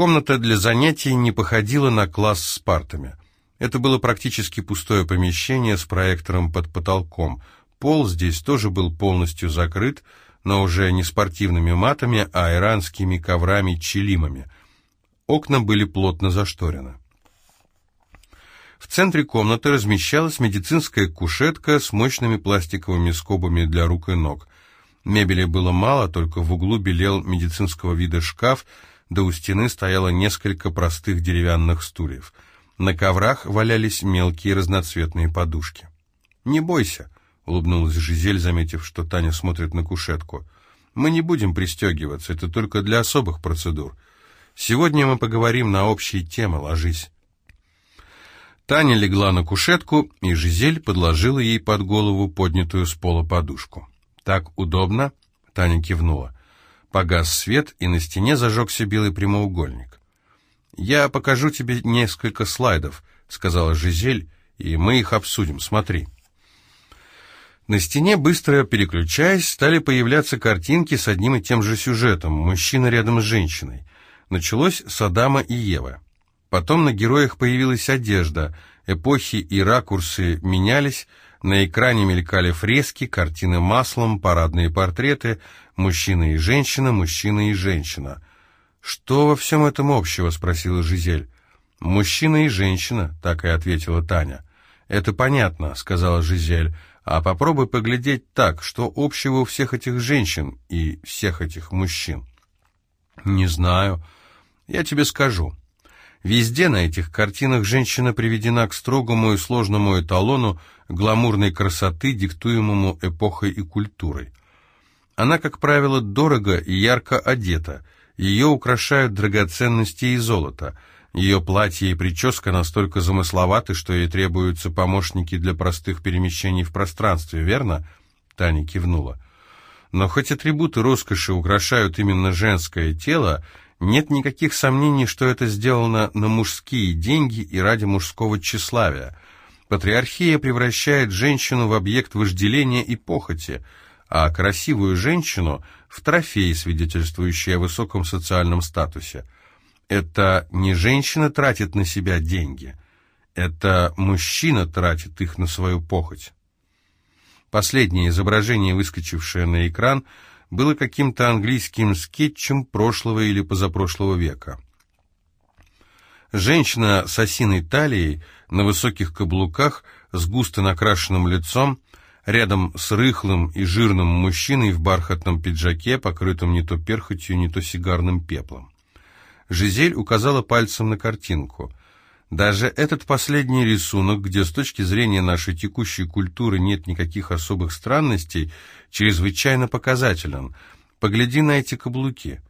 Комната для занятий не походила на класс с партами. Это было практически пустое помещение с проектором под потолком. Пол здесь тоже был полностью закрыт, но уже не спортивными матами, а иранскими коврами-челимами. Окна были плотно зашторены. В центре комнаты размещалась медицинская кушетка с мощными пластиковыми скобами для рук и ног. Мебели было мало, только в углу белел медицинского вида шкаф, да у стены стояло несколько простых деревянных стульев. На коврах валялись мелкие разноцветные подушки. «Не бойся», — улыбнулась Жизель, заметив, что Таня смотрит на кушетку. «Мы не будем пристегиваться, это только для особых процедур. Сегодня мы поговорим на общие темы, ложись». Таня легла на кушетку, и Жизель подложила ей под голову поднятую с пола подушку. «Так удобно?» — Таня кивнула. Погас свет, и на стене зажегся белый прямоугольник. «Я покажу тебе несколько слайдов», — сказала Жизель, — «и мы их обсудим. Смотри». На стене, быстро переключаясь, стали появляться картинки с одним и тем же сюжетом «Мужчина рядом с женщиной». Началось с Адама и Евы. Потом на героях появилась одежда, эпохи и ракурсы менялись, на экране мелькали фрески, картины маслом, парадные портреты, мужчина и женщина, мужчина и женщина. «Что во всем этом общего?» — спросила Жизель. «Мужчина и женщина», — так и ответила Таня. «Это понятно», — сказала Жизель. «А попробуй поглядеть так, что общего у всех этих женщин и всех этих мужчин». «Не знаю. Я тебе скажу. Везде на этих картинах женщина приведена к строгому и сложному эталону гламурной красоты, диктуемому эпохой и культурой. Она, как правило, дорого и ярко одета, ее украшают драгоценности и золото, ее платье и прическа настолько замысловаты, что ей требуются помощники для простых перемещений в пространстве, верно? Таня кивнула. Но хоть атрибуты роскоши украшают именно женское тело, нет никаких сомнений, что это сделано на мужские деньги и ради мужского тщеславия. Патриархия превращает женщину в объект вожделения и похоти, а красивую женщину – в трофей, свидетельствующий о высоком социальном статусе. Это не женщина тратит на себя деньги, это мужчина тратит их на свою похоть. Последнее изображение, выскочившее на экран – было каким-то английским скетчем прошлого или позапрошлого века. Женщина с осиной талией, на высоких каблуках, с густо накрашенным лицом, рядом с рыхлым и жирным мужчиной в бархатном пиджаке, покрытым не то перхотью, не то сигарным пеплом. Жизель указала пальцем на картинку. Даже этот последний рисунок, где с точки зрения нашей текущей культуры нет никаких особых странностей, чрезвычайно показателен. Погляди на эти каблуки.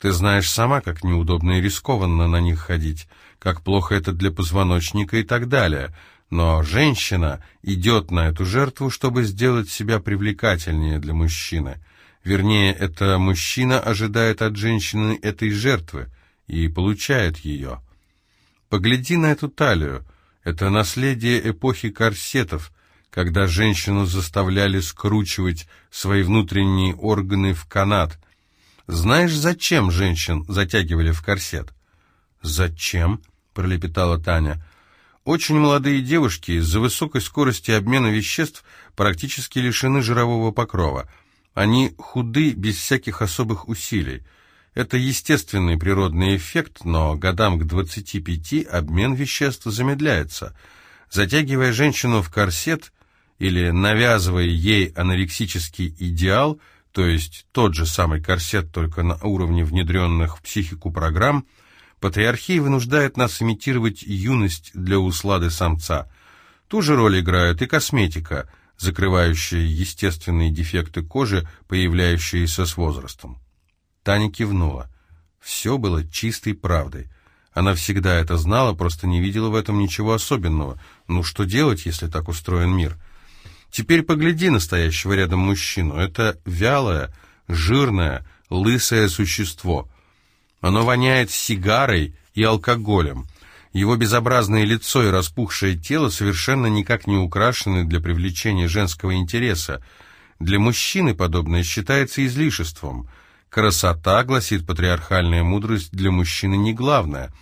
Ты знаешь сама, как неудобно и рискованно на них ходить, как плохо это для позвоночника и так далее. Но женщина идет на эту жертву, чтобы сделать себя привлекательнее для мужчины. Вернее, это мужчина ожидает от женщины этой жертвы и получает ее. Погляди на эту талию. Это наследие эпохи корсетов, когда женщину заставляли скручивать свои внутренние органы в канат. Знаешь, зачем женщин затягивали в корсет? «Зачем?» — пролепетала Таня. «Очень молодые девушки из-за высокой скорости обмена веществ практически лишены жирового покрова. Они худы без всяких особых усилий. Это естественный природный эффект, но годам к 25 обмен веществ замедляется. Затягивая женщину в корсет или навязывая ей анорексический идеал, то есть тот же самый корсет, только на уровне внедренных в психику программ, патриархия вынуждает нас имитировать юность для услады самца. Ту же роль играет и косметика, закрывающая естественные дефекты кожи, появляющиеся с возрастом. Таня кивнула. Все было чистой правдой. Она всегда это знала, просто не видела в этом ничего особенного. Ну что делать, если так устроен мир? Теперь погляди настоящего рядом мужчину. Это вялое, жирное, лысое существо. Оно воняет сигарой и алкоголем. Его безобразное лицо и распухшее тело совершенно никак не украшены для привлечения женского интереса. Для мужчины подобное считается излишеством – Красота, гласит патриархальная мудрость, для мужчины не главное.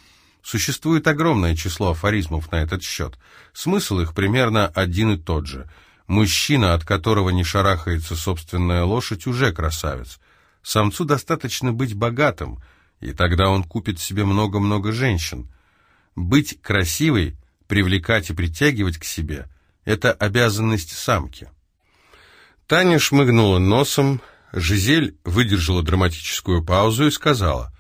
Существует огромное число афоризмов на этот счет. Смысл их примерно один и тот же. Мужчина, от которого не шарахается собственная лошадь, уже красавец. Самцу достаточно быть богатым, и тогда он купит себе много-много женщин. Быть красивой, привлекать и притягивать к себе – это обязанность самки. Таня шмыгнула носом, Жизель выдержала драматическую паузу и сказала,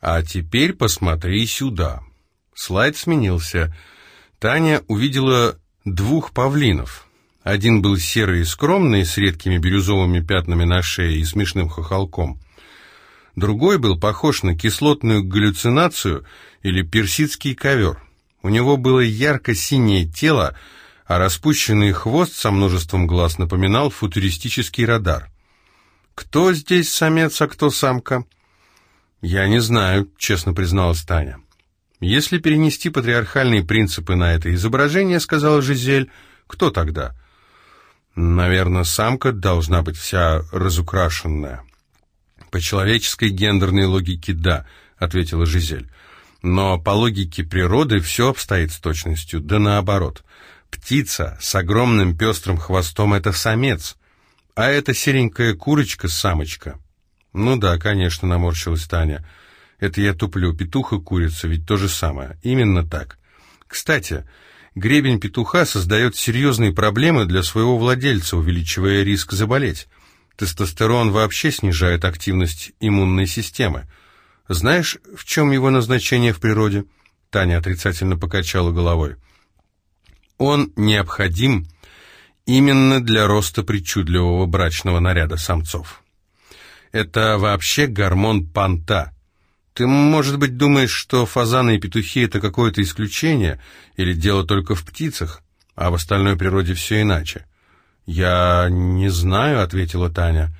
«А теперь посмотри сюда». Слайд сменился. Таня увидела двух павлинов. Один был серый и скромный, с редкими бирюзовыми пятнами на шее и смешным хохолком. Другой был похож на кислотную галлюцинацию или персидский ковер. У него было ярко-синее тело, а распущенный хвост со множеством глаз напоминал футуристический радар. Кто здесь самец, а кто самка? Я не знаю, честно призналась Таня. Если перенести патриархальные принципы на это изображение, сказала Жизель, кто тогда? Наверное, самка должна быть вся разукрашенная. По человеческой гендерной логике да, ответила Жизель. Но по логике природы все обстоит с точностью, да наоборот. Птица с огромным пестрым хвостом — это самец, а эта серенькая курочка-самочка. Ну да, конечно, наморщилась Таня. Это я туплю, петух и курица, ведь то же самое. Именно так. Кстати, гребень петуха создает серьезные проблемы для своего владельца, увеличивая риск заболеть. Тестостерон вообще снижает активность иммунной системы. Знаешь, в чем его назначение в природе? Таня отрицательно покачала головой. Он необходим именно для роста причудливого брачного наряда самцов. Это вообще гормон панта. Ты, может быть, думаешь, что фазаны и петухи — это какое-то исключение, или дело только в птицах, а в остальной природе все иначе? «Я не знаю», — ответила Таня.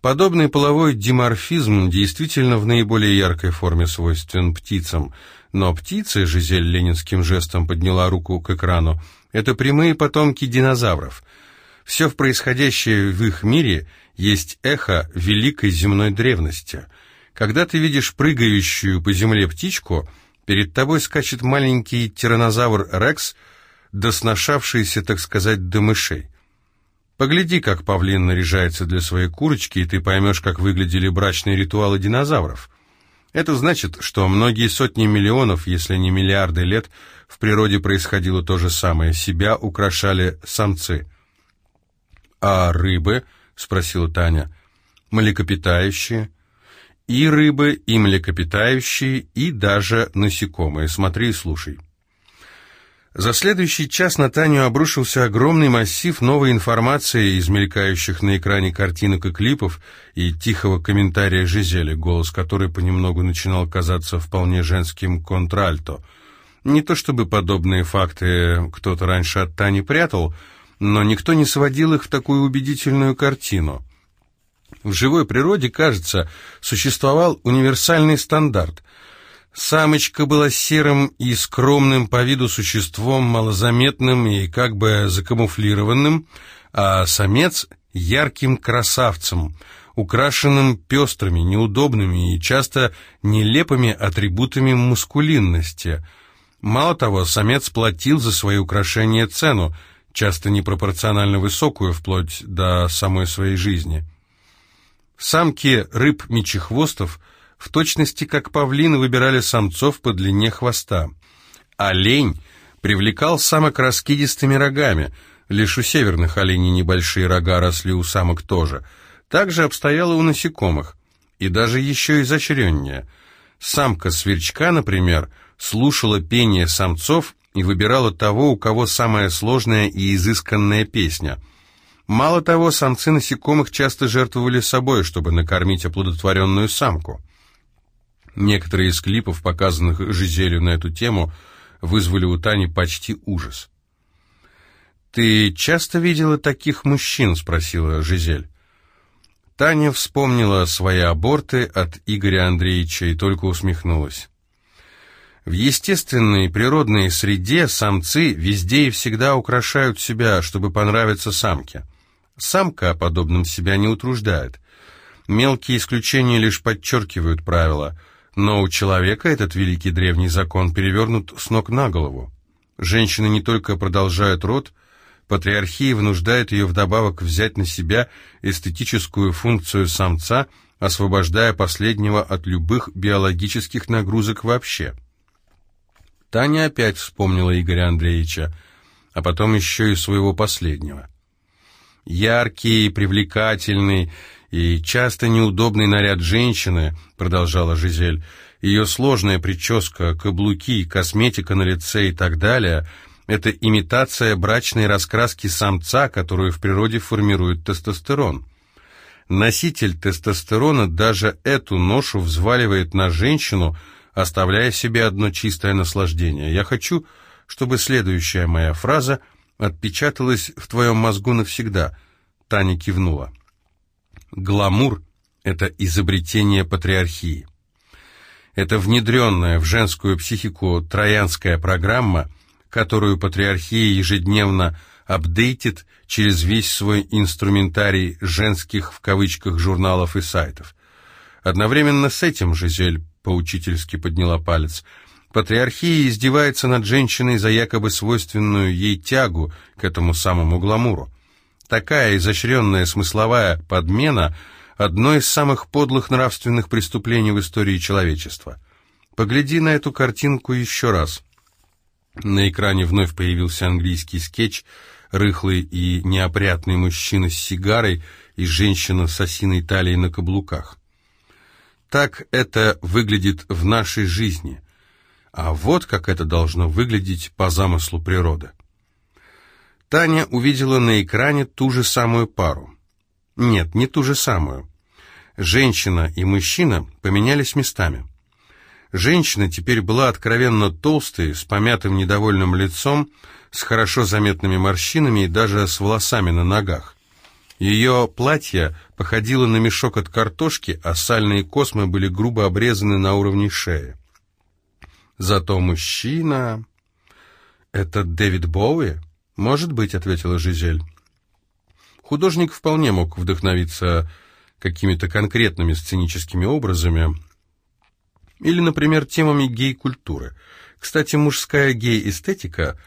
Подобный половой диморфизм действительно в наиболее яркой форме свойствен птицам, но птицы, Жизель ленинским жестом подняла руку к экрану, это прямые потомки динозавров. Все в происходящее в их мире есть эхо великой земной древности. Когда ты видишь прыгающую по земле птичку, перед тобой скачет маленький тиранозавр Рекс, досношавшийся, так сказать, до мышей. Погляди, как павлин наряжается для своей курочки, и ты поймешь, как выглядели брачные ритуалы динозавров. Это значит, что многие сотни миллионов, если не миллиарды лет, в природе происходило то же самое. Себя украшали самцы. «А рыбы?» — спросила Таня. «Млекопитающие?» «И рыбы, и млекопитающие, и даже насекомые. Смотри и слушай». За следующий час на Таню обрушился огромный массив новой информации из мелькающих на экране картинок и клипов и тихого комментария Жизели, голос которой понемногу начинал казаться вполне женским контральто. Не то чтобы подобные факты кто-то раньше от Тани прятал, но никто не сводил их в такую убедительную картину. В живой природе, кажется, существовал универсальный стандарт – Самочка была серым и скромным по виду существом, малозаметным и как бы закамуфлированным, а самец — ярким красавцем, украшенным пестрыми, неудобными и часто нелепыми атрибутами мускулинности. Мало того, самец платил за свои украшения цену, часто непропорционально высокую, вплоть до самой своей жизни. Самки рыб-мечехвостов — в точности как павлины выбирали самцов по длине хвоста. Олень привлекал самок раскидистыми рогами, лишь у северных оленей небольшие рога росли у самок тоже. Так же обстояло у насекомых, и даже еще изощреннее. Самка сверчка, например, слушала пение самцов и выбирала того, у кого самая сложная и изысканная песня. Мало того, самцы насекомых часто жертвовали собой, чтобы накормить оплодотворенную самку. Некоторые из клипов, показанных Жизелью на эту тему, вызвали у Тани почти ужас. «Ты часто видела таких мужчин?» — спросила Жизель. Таня вспомнила свои аборты от Игоря Андреевича и только усмехнулась. В естественной природной среде самцы везде и всегда украшают себя, чтобы понравиться самке. Самка подобным себя не утруждает. Мелкие исключения лишь подчеркивают правила, но у человека этот великий древний закон перевернут с ног на голову. Женщины не только продолжают род, патриархия вынуждает ее вдобавок взять на себя эстетическую функцию самца, освобождая последнего от любых биологических нагрузок вообще. Таня опять вспомнила Игоря Андреевича, а потом еще и своего последнего. Яркий, привлекательный и часто неудобный наряд женщины, продолжала Жизель, ее сложная прическа, каблуки, косметика на лице и так далее – это имитация брачной раскраски самца, которую в природе формирует тестостерон. Носитель тестостерона даже эту ношу взваливает на женщину, оставляя себе одно чистое наслаждение. Я хочу, чтобы следующая моя фраза отпечаталась в твоем мозгу навсегда. Таня кивнула. Гламур — это изобретение патриархии. Это внедренная в женскую психику троянская программа — которую патриархия ежедневно апдейтит через весь свой инструментарий женских в кавычках журналов и сайтов. Одновременно с этим Жизель поучительски подняла палец. Патриархия издевается над женщиной за якобы свойственную ей тягу к этому самому гламуру. Такая изощренная смысловая подмена – одно из самых подлых нравственных преступлений в истории человечества. Погляди на эту картинку еще раз – на экране вновь появился английский скетч, рыхлый и неопрятный мужчина с сигарой и женщина с осиной талией на каблуках. Так это выглядит в нашей жизни. А вот как это должно выглядеть по замыслу природы. Таня увидела на экране ту же самую пару. Нет, не ту же самую. Женщина и мужчина поменялись местами. Женщина теперь была откровенно толстой, с помятым недовольным лицом, с хорошо заметными морщинами и даже с волосами на ногах. Ее платье походило на мешок от картошки, а сальные космы были грубо обрезаны на уровне шеи. Зато мужчина... «Это Дэвид Боуи?» «Может быть», — ответила Жизель. Художник вполне мог вдохновиться какими-то конкретными сценическими образами, или, например, темами гей-культуры. Кстати, мужская гей-эстетика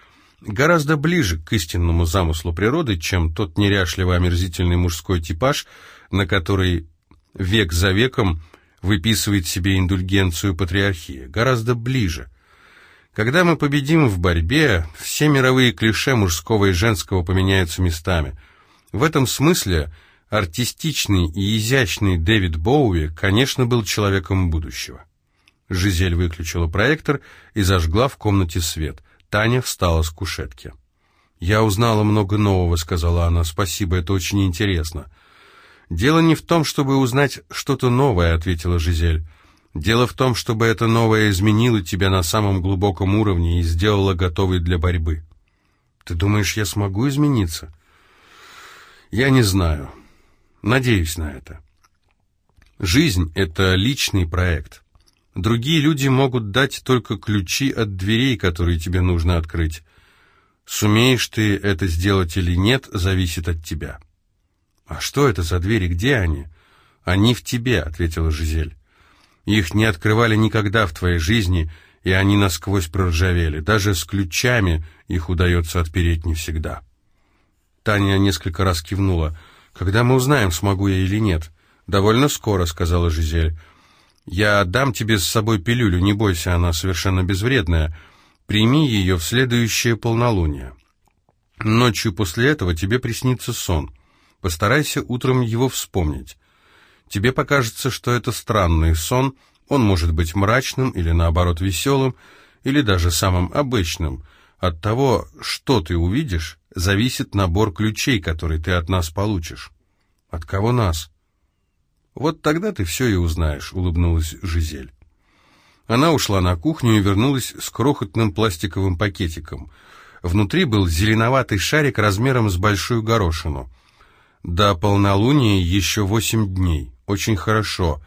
гораздо ближе к истинному замыслу природы, чем тот неряшливо омерзительный мужской типаж, на который век за веком выписывает себе индульгенцию патриархии. Гораздо ближе. Когда мы победим в борьбе, все мировые клише мужского и женского поменяются местами. В этом смысле артистичный и изящный Дэвид Боуи, конечно, был человеком будущего. Жизель выключила проектор и зажгла в комнате свет. Таня встала с кушетки. «Я узнала много нового», — сказала она. «Спасибо, это очень интересно». «Дело не в том, чтобы узнать что-то новое», — ответила Жизель. «Дело в том, чтобы это новое изменило тебя на самом глубоком уровне и сделало готовой для борьбы». «Ты думаешь, я смогу измениться?» «Я не знаю. Надеюсь на это». Жизнь — это личный проект. Другие люди могут дать только ключи от дверей, которые тебе нужно открыть. Сумеешь ты это сделать или нет, зависит от тебя. А что это за двери, где они? Они в тебе, ответила Жизель. Их не открывали никогда в твоей жизни, и они насквозь проржавели. Даже с ключами их удается отпереть не всегда. Таня несколько раз кивнула. «Когда мы узнаем, смогу я или нет?» «Довольно скоро», — сказала Жизель. Я дам тебе с собой пилюлю, не бойся, она совершенно безвредная. Прими ее в следующее полнолуние. Ночью после этого тебе приснится сон. Постарайся утром его вспомнить. Тебе покажется, что это странный сон, он может быть мрачным или наоборот веселым, или даже самым обычным. От того, что ты увидишь, зависит набор ключей, который ты от нас получишь. От кого нас? «Вот тогда ты все и узнаешь», — улыбнулась Жизель. Она ушла на кухню и вернулась с крохотным пластиковым пакетиком. Внутри был зеленоватый шарик размером с большую горошину. До полнолуния еще восемь дней. Очень хорошо.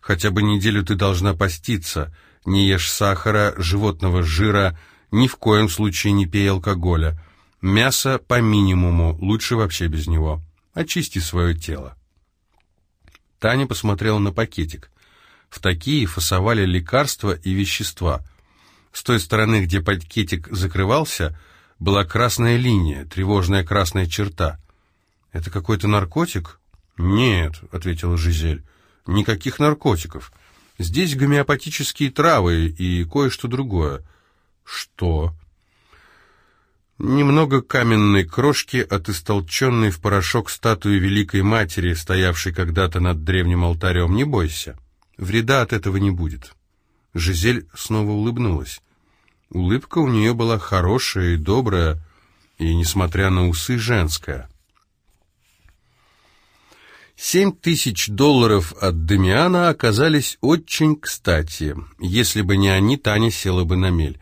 Хотя бы неделю ты должна поститься. Не ешь сахара, животного жира, ни в коем случае не пей алкоголя. Мясо по минимуму, лучше вообще без него. Очисти свое тело. Таня посмотрела на пакетик. В такие фасовали лекарства и вещества. С той стороны, где пакетик закрывался, была красная линия, тревожная красная черта. «Это какой-то наркотик?» «Нет», — ответила Жизель, — «никаких наркотиков. Здесь гомеопатические травы и кое-что другое». «Что?» Немного каменной крошки от истолченной в порошок статуи Великой Матери, стоявшей когда-то над древним алтарем. Не бойся, вреда от этого не будет. Жизель снова улыбнулась. Улыбка у нее была хорошая и добрая, и, несмотря на усы, женская. Семь тысяч долларов от Дамиана оказались очень кстати. Если бы не они, Таня села бы на мель.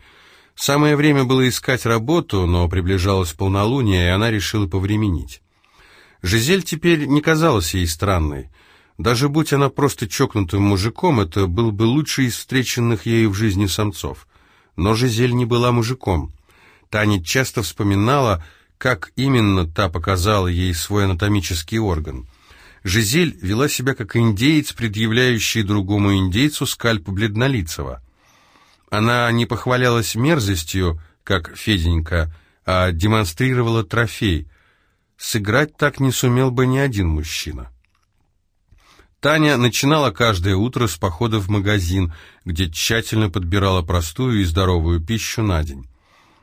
Самое время было искать работу, но приближалось полнолуние, и она решила повременить. Жизель теперь не казалась ей странной. Даже будь она просто чокнутым мужиком, это был бы лучший из встреченных ею в жизни самцов. Но Жизель не была мужиком. Таня часто вспоминала, как именно та показала ей свой анатомический орган. Жизель вела себя как индеец, предъявляющий другому индейцу скальп бледнолицего. Она не похвалялась мерзостью, как Феденька, а демонстрировала трофей. Сыграть так не сумел бы ни один мужчина. Таня начинала каждое утро с похода в магазин, где тщательно подбирала простую и здоровую пищу на день.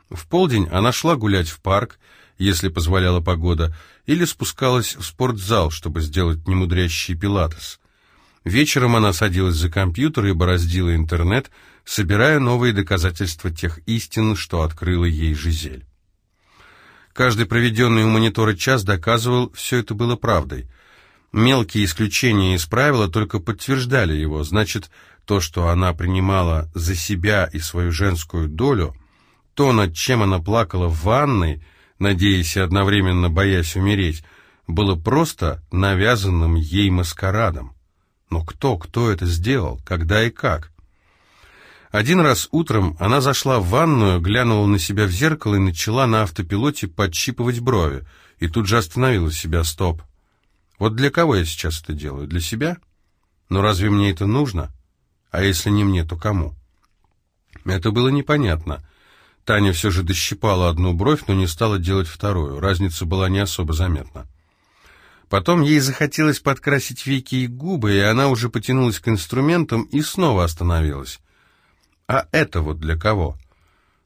В полдень она шла гулять в парк, если позволяла погода, или спускалась в спортзал, чтобы сделать немудрящий пилатес. Вечером она садилась за компьютер и бороздила интернет, собирая новые доказательства тех истин, что открыла ей Жизель. Каждый проведенный у монитора час доказывал, все это было правдой. Мелкие исключения из правила только подтверждали его, значит, то, что она принимала за себя и свою женскую долю, то, над чем она плакала в ванной, надеясь и одновременно боясь умереть, было просто навязанным ей маскарадом. Но кто, кто это сделал, когда и как? Один раз утром она зашла в ванную, глянула на себя в зеркало и начала на автопилоте подщипывать брови, и тут же остановила себя, стоп. Вот для кого я сейчас это делаю? Для себя? Но разве мне это нужно? А если не мне, то кому? Это было непонятно. Таня все же дощипала одну бровь, но не стала делать вторую. Разница была не особо заметна. Потом ей захотелось подкрасить веки и губы, и она уже потянулась к инструментам и снова остановилась. А это вот для кого?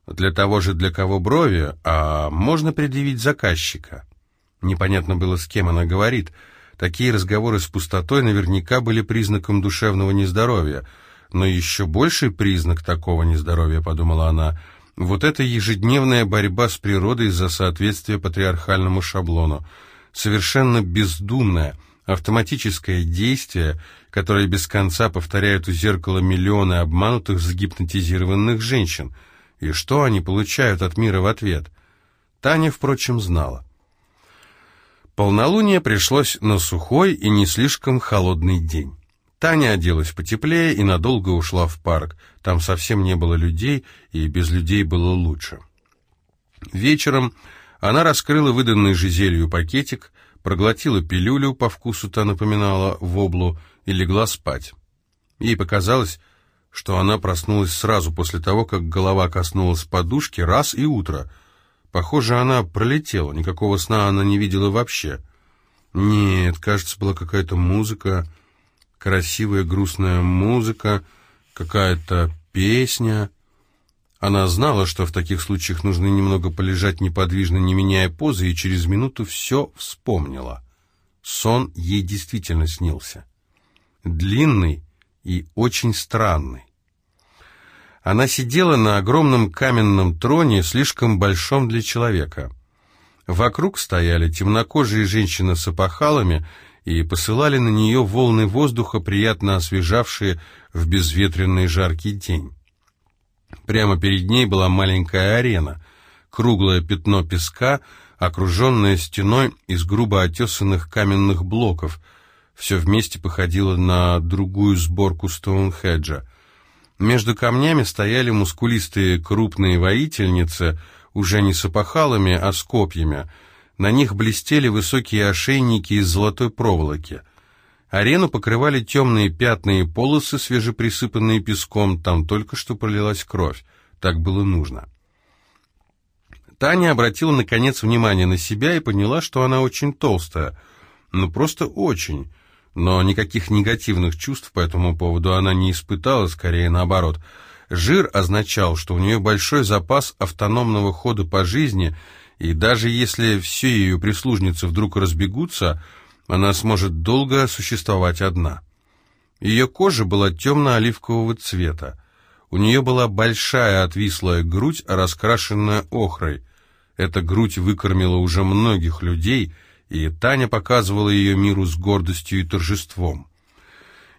Для того же, для кого брови, а можно предъявить заказчика. Непонятно было, с кем она говорит. Такие разговоры с пустотой наверняка были признаком душевного нездоровья. Но еще больший признак такого нездоровья, подумала она, вот это ежедневная борьба с природой за соответствие патриархальному шаблону. Совершенно бездумная, автоматическое действие, которое без конца повторяют у зеркала миллионы обманутых, загипнотизированных женщин. И что они получают от мира в ответ? Таня, впрочем, знала. Полнолуние пришлось на сухой и не слишком холодный день. Таня оделась потеплее и надолго ушла в парк. Там совсем не было людей, и без людей было лучше. Вечером она раскрыла выданный Жизелью пакетик, проглотила пилюлю, по вкусу та напоминала воблу, и легла спать. Ей показалось, что она проснулась сразу после того, как голова коснулась подушки, раз и утро. Похоже, она пролетела, никакого сна она не видела вообще. Нет, кажется, была какая-то музыка, красивая грустная музыка, какая-то песня. Она знала, что в таких случаях нужно немного полежать неподвижно, не меняя позы, и через минуту все вспомнила. Сон ей действительно снился. Длинный и очень странный. Она сидела на огромном каменном троне, слишком большом для человека. Вокруг стояли темнокожие женщины с опахалами и посылали на нее волны воздуха, приятно освежавшие в безветренный жаркий день. Прямо перед ней была маленькая арена, круглое пятно песка, окруженное стеной из грубо отесанных каменных блоков. Все вместе походило на другую сборку Стоунхеджа. Между камнями стояли мускулистые крупные воительницы, уже не с опахалами, а с копьями. На них блестели высокие ошейники из золотой проволоки. Арену покрывали темные пятна и полосы, свежеприсыпанные песком, там только что пролилась кровь. Так было нужно. Таня обратила, наконец, внимание на себя и поняла, что она очень толстая. Ну, просто очень. Но никаких негативных чувств по этому поводу она не испытала, скорее наоборот. Жир означал, что у нее большой запас автономного хода по жизни, и даже если все ее прислужницы вдруг разбегутся, она сможет долго существовать одна. Ее кожа была темно-оливкового цвета. У нее была большая отвислая грудь, раскрашенная охрой. Эта грудь выкормила уже многих людей, и Таня показывала ее миру с гордостью и торжеством.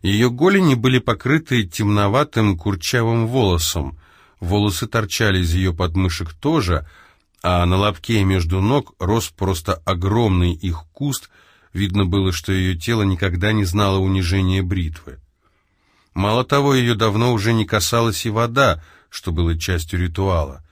Ее голени были покрыты темноватым курчавым волосом, волосы торчали из ее подмышек тоже, а на лобке между ног рос просто огромный их куст – Видно было, что ее тело никогда не знало унижения бритвы. Мало того, ее давно уже не касалась и вода, что было частью ритуала.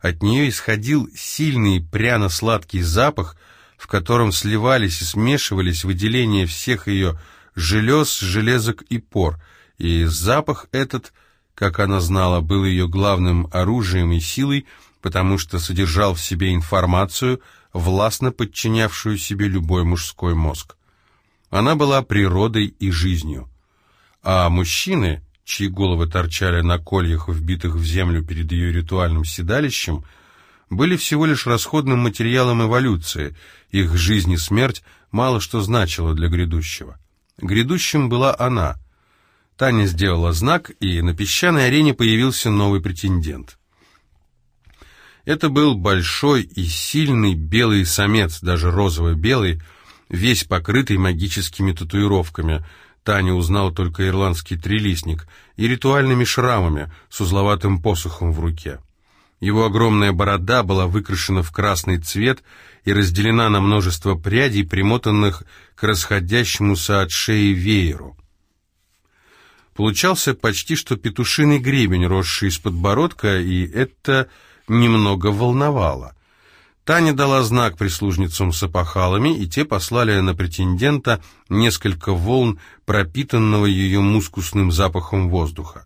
От нее исходил сильный пряно-сладкий запах, в котором сливались и смешивались выделения всех ее желез, железок и пор, и запах этот, как она знала, был ее главным оружием и силой, потому что содержал в себе информацию, властно подчинявшую себе любой мужской мозг. Она была природой и жизнью. А мужчины, чьи головы торчали на кольях, вбитых в землю перед ее ритуальным седалищем, были всего лишь расходным материалом эволюции, их жизнь и смерть мало что значило для грядущего. Грядущим была она. Таня сделала знак, и на песчаной арене появился новый претендент. Это был большой и сильный белый самец, даже розово-белый, весь покрытый магическими татуировками. Таня узнала только ирландский трилистник и ритуальными шрамами с узловатым посохом в руке. Его огромная борода была выкрашена в красный цвет и разделена на множество прядей, примотанных к расходящемуся от шеи вееру. Получался почти что петушиный гребень, росший из подбородка, и это немного волновало. Таня дала знак прислужницам с опахалами, и те послали на претендента несколько волн пропитанного ее мускусным запахом воздуха.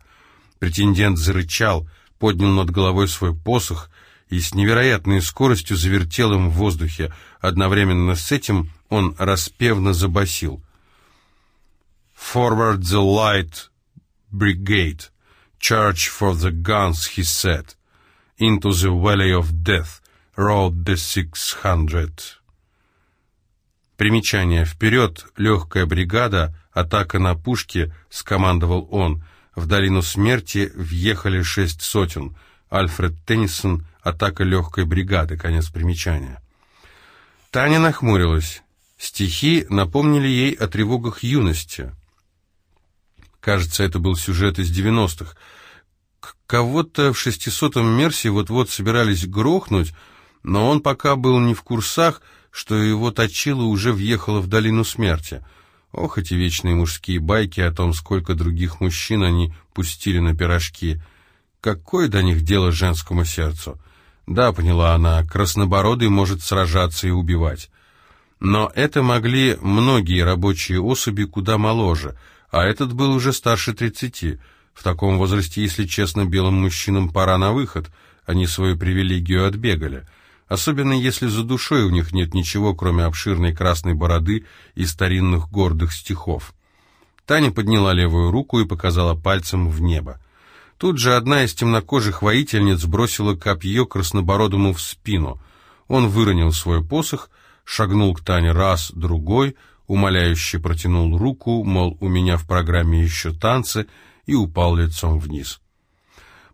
Претендент зарычал, поднял над головой свой посох и с невероятной скоростью завертел им в воздухе. Одновременно с этим он распевно забасил. «Forward the light brigade! Charge for the guns!» he said. Into the Valley of Death. Road the 600. Примечание. Вперед, легкая бригада, атака на пушки, скомандовал он. В долину смерти въехали шесть сотен. Альфред Теннисон, атака легкой бригады, конец примечания. Таня нахмурилась. Стихи напомнили ей о тревогах юности. Кажется, это был сюжет из девяностых. Кого-то в шестисотом Мерсе вот-вот собирались грохнуть, но он пока был не в курсах, что его точило уже въехало в долину смерти. Ох, эти вечные мужские байки о том, сколько других мужчин они пустили на пирожки. Какое до них дело женскому сердцу? Да, поняла она, краснобородый может сражаться и убивать. Но это могли многие рабочие особи куда моложе, а этот был уже старше тридцати — в таком возрасте, если честно, белым мужчинам пора на выход, они свою привилегию отбегали. Особенно если за душой у них нет ничего, кроме обширной красной бороды и старинных гордых стихов. Таня подняла левую руку и показала пальцем в небо. Тут же одна из темнокожих воительниц бросила копье краснобородому в спину. Он выронил свой посох, шагнул к Тане раз, другой, умоляюще протянул руку, мол, у меня в программе еще танцы — и упал лицом вниз.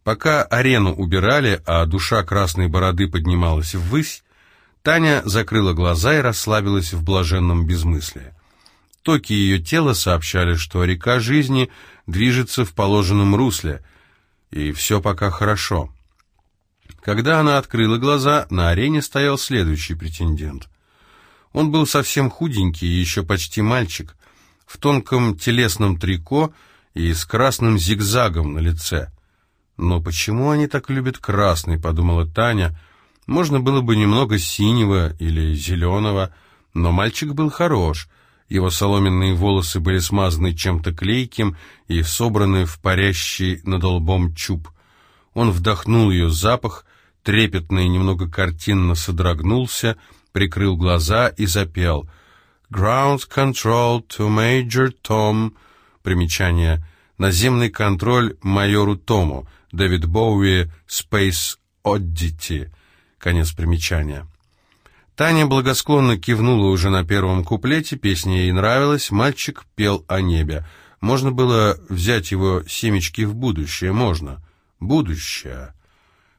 Пока арену убирали, а душа красной бороды поднималась ввысь, Таня закрыла глаза и расслабилась в блаженном безмыслии. Токи ее тела сообщали, что река жизни движется в положенном русле, и все пока хорошо. Когда она открыла глаза, на арене стоял следующий претендент. Он был совсем худенький, еще почти мальчик, в тонком телесном трико и с красным зигзагом на лице. «Но почему они так любят красный?» — подумала Таня. «Можно было бы немного синего или зеленого, но мальчик был хорош, Его соломенные волосы были смазаны чем-то клейким и собраны в парящий над лбом чуб. Он вдохнул ее запах, трепетно и немного картинно содрогнулся, прикрыл глаза и запел «Ground control to Major Tom». Примечание «Наземный контроль майору Тому». Дэвид Боуи «Space Oddity». Конец примечания. Таня благосклонно кивнула уже на первом куплете, песня ей нравилась, мальчик пел о небе. Можно было взять его семечки в будущее, можно. Будущее.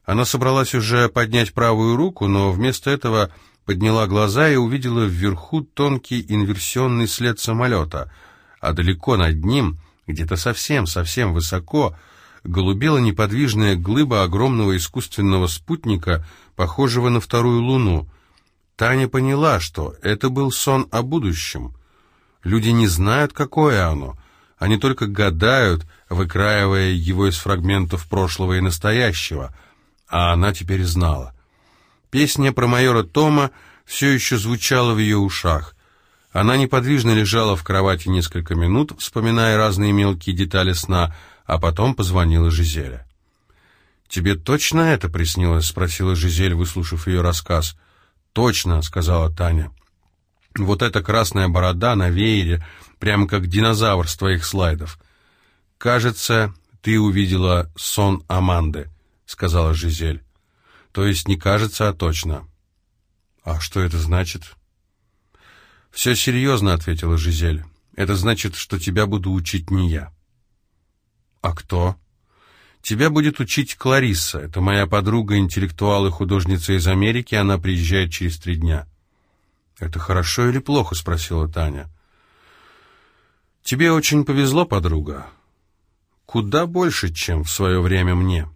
Она собралась уже поднять правую руку, но вместо этого подняла глаза и увидела вверху тонкий инверсионный след самолета, а далеко над ним, где-то совсем-совсем высоко, голубела неподвижная глыба огромного искусственного спутника, похожего на вторую луну — Таня поняла, что это был сон о будущем. Люди не знают, какое оно. Они только гадают, выкраивая его из фрагментов прошлого и настоящего. А она теперь знала. Песня про майора Тома все еще звучала в ее ушах. Она неподвижно лежала в кровати несколько минут, вспоминая разные мелкие детали сна, а потом позвонила Жизеля. «Тебе точно это приснилось?» — спросила Жизель, выслушав ее рассказ. «Точно», — сказала Таня. «Вот эта красная борода на веере, прямо как динозавр с твоих слайдов. Кажется, ты увидела сон Аманды», — сказала Жизель. «То есть не кажется, а точно». «А что это значит?» «Все серьезно», — ответила Жизель. «Это значит, что тебя буду учить не я». «А кто?» Тебя будет учить Кларисса. Это моя подруга, интеллектуал и художница из Америки. Она приезжает через три дня». «Это хорошо или плохо?» — спросила Таня. «Тебе очень повезло, подруга. Куда больше, чем в свое время мне».